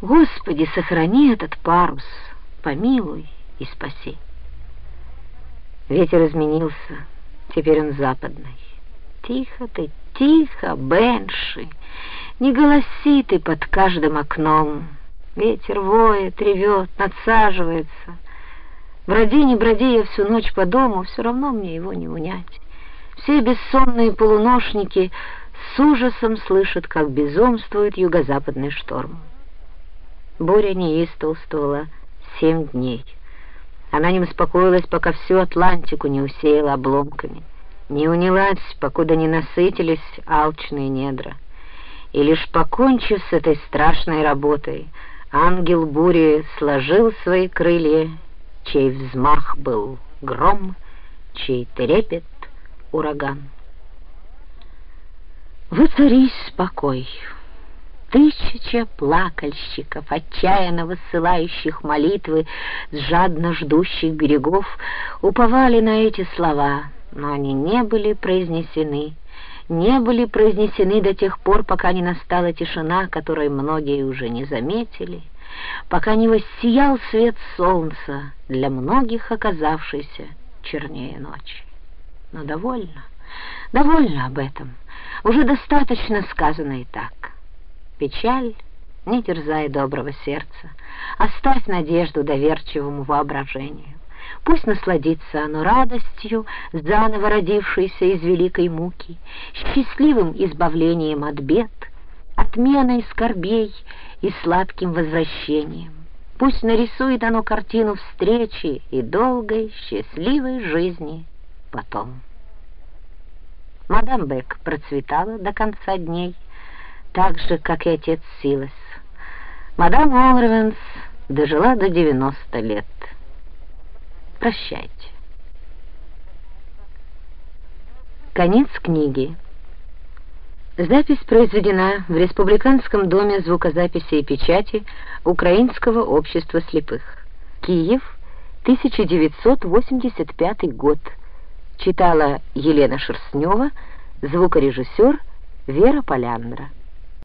Господи, сохрани этот парус, помилуй и спаси. Ветер изменился, теперь он западный. Тихо ты, тихо, Бенши, не голоси ты под каждым окном. Ветер воет, ревет, надсаживается. Броди, не броди я всю ночь по дому, все равно мне его не унять. Все бессонные полуношники с ужасом слышат, как безумствует юго-западный шторм. Буря неистовствовала семь дней. Она не успокоилась, пока всю Атлантику не усеяла обломками, не унялась, покуда не насытились алчные недра. И лишь покончив с этой страшной работой, ангел бури сложил свои крылья, чей взмах был гром, чей трепет — ураган. Воцарись спокой. Тысяча плакальщиков, отчаянно высылающих молитвы с жадно ждущих берегов, уповали на эти слова, но они не были произнесены, не были произнесены до тех пор, пока не настала тишина, которой многие уже не заметили, пока не воссиял свет солнца, для многих оказавшийся чернее ночи. Но довольно, довольно об этом, уже достаточно сказано и так. Печаль не терзай доброго сердца, оставь надежду доверчивому воображению. Пусть насладится оно радостью, заново родившейся из великой муки, счастливым избавлением от бед, отменой скорбей и сладким возвращением. Пусть нарисует оно картину встречи и долгой, счастливой жизни потом. Мадам Бек процветала до конца дней, так же, как и отец Силас. Мадам Олревенс дожила до 90 лет. Прощайте. Конец книги. Запись произведена в Республиканском доме звукозаписи и печати Украинского общества слепых. Киев, 1985 год. Читала Елена Шерстнева, звукорежиссер Вера Поляндра.